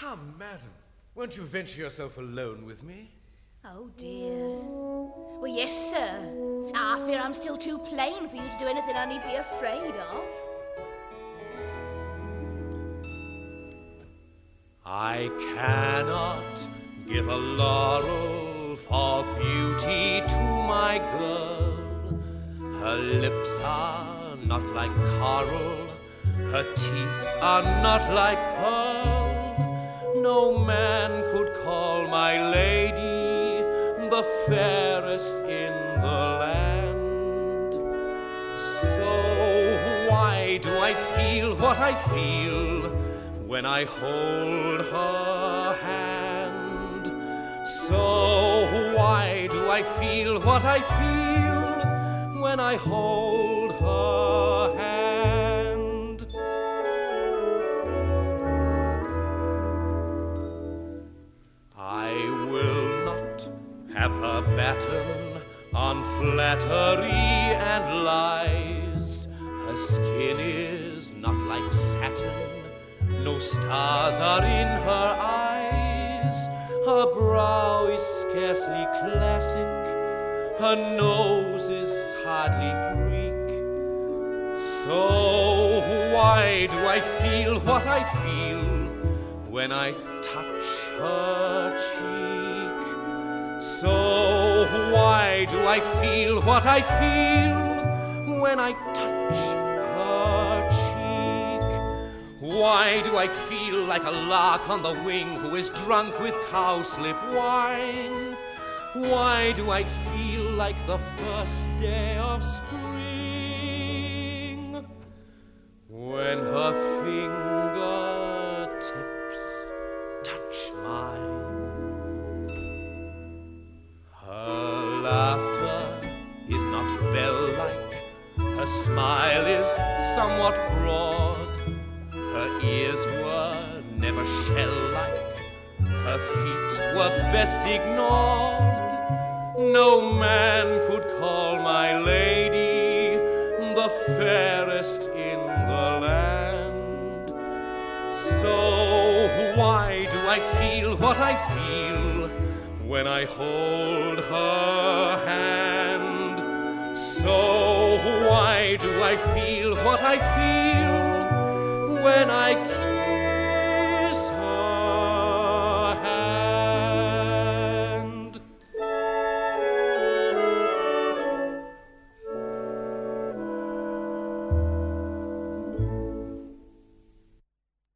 Come, madam, won't you venture yourself alone with me? Oh, dear. Well, yes, sir. I fear I'm still too plain for you to do anything I need be afraid of. I cannot give a laurel for beauty to my girl. Her lips are not like coral, her teeth are not like pearl. No man could call my lady the fairest in the land. So why do I feel what I feel when I hold her hand? So why do I feel what I feel when I hold on flattery and lies. Her skin is not like satin, no stars are in her eyes. Her brow is scarcely classic, her nose is hardly Greek. So why do I feel what I feel when I touch her cheek? Why do I feel what I feel when I touch her cheek? Why do I feel like a lark on the wing who is drunk with cowslip wine? Why do I feel like the first day of spring smile is somewhat broad. Her ears were never shell like, her feet were best ignored. No man could call my lady the fairest in the land. So why do I feel what I feel when I hold her hand? I feel when I kiss